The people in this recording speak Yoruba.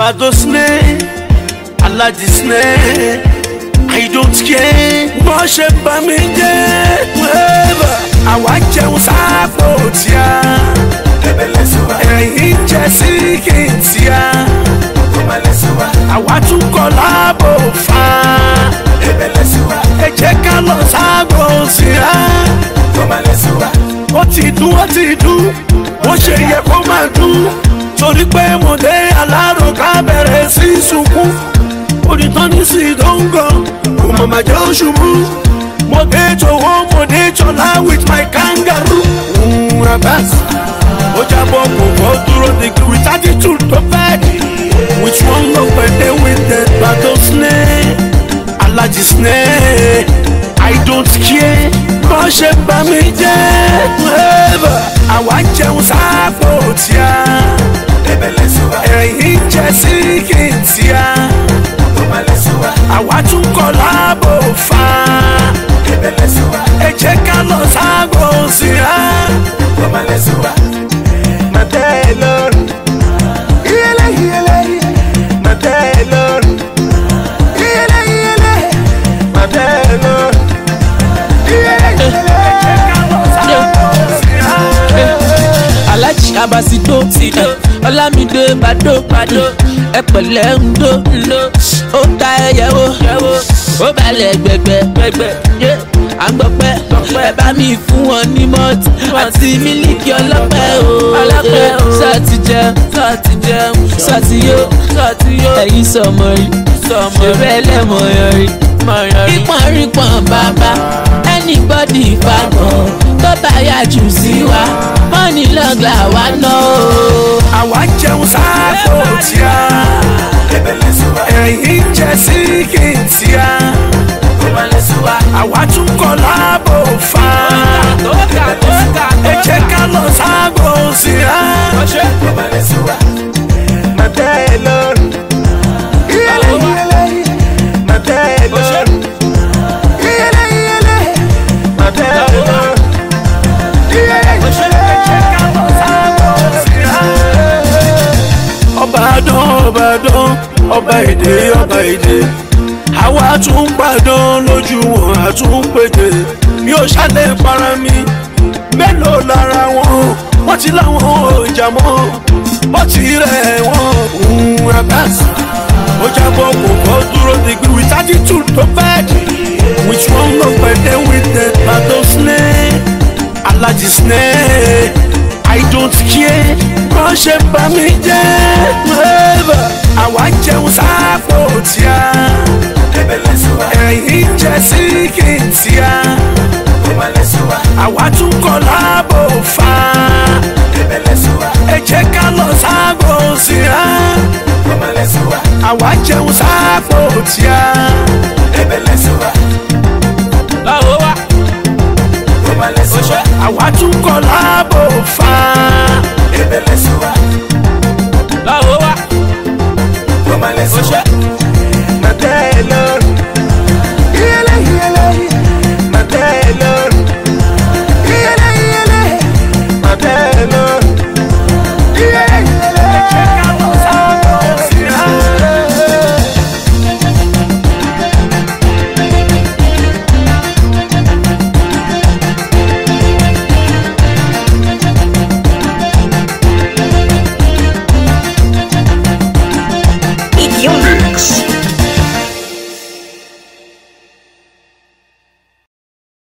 Badosne, disne. I don't care. Mo ṣe bá mi jẹ́ wẹ́bà. Àwa jẹun suwa. tíá. Tẹ̀bẹ̀lẹ̀ sùwà. Ẹ̀yin jẹ síkì tíá. Tẹ̀bẹ̀lẹ̀ sùwà. Àwa tún kọ láàbò fa. Tẹ̀bẹ̀lẹ̀ sùwà. Ẹ jẹ́ ká lọ sáàpọ̀ tíá. Tẹ̀bẹ̀lẹ̀ sùwà. Ó ti dún, ó ti dún, ó ṣe yẹ dànù ká bẹ̀rẹ̀ sí sunkún onítàn ní sí ìdóńgọ kò mọ̀ màjẹ́ oṣù mo dé jọ̀wọ́ mo dé jọ̀lá with my kangaroo. Abbas ó jábọ̀ kò kọ́ dúró degree without. àwa tún kọ láàbò fa. ẹ jẹ́ ká lọ sáàgbó síra. màtẹ́ lọ́rùn. iyele iyele. màtẹ́ lọ́rùn. iyele iyele. màtẹ́ lọ́rùn. iyele iyele. ẹ jẹ́ ká ó ń ta ẹyẹ wo ó balẹ̀ gbẹgbẹ yé à ń gbọpẹ́ ẹ bá mi fún wọn ní mọ́tì àti mílíkì ọlọ́pẹ́ o sọ́ọ̀tì jẹun sọ́ọ̀tì jẹun sọ́ọ̀tì yó sọ́ọ̀tì yó ẹ̀yin sọmọ rí ṣèrè ẹlẹ́mọ̀ yọrí pípọ̀n rípọ̀n bàbá anybody fagbọ̀n tó bá yà jù sí wa mọ́nì lọ́gà wa náà. àwa jẹun sáà tó tíya ẹ̀yìn jẹ́ síkì tíá àwa tún kọ́ láàbò fa ẹ jẹ́ ká. ọba èdè ọba èdè àwa tún gbàdán lójú wọn àtún pété mi ò ṣàlẹ̀ para mi mélòó lára wọn wọ́n ti láwọn ìjà mọ́ wọ́n ti rẹ̀ wọ́n ń rabasa ó jábọ̀ kò bọ́ dúró digbí with attitude tó bẹ́ẹ̀dì with one no pẹ̀lẹ́ with the battle snake alájí snake I don't care kọ́ ṣe bá mi jẹ́ jẹun sáàpò tíá ẹ̀yìn jẹ síkì tíá àwa tún kọ láàbò fa ẹ jẹ́ ká lọ sáàbò síra àwa jẹun sáàpò tíá. Láwo wá. Àwa tún kọ láàbò fa. Oxê, oxê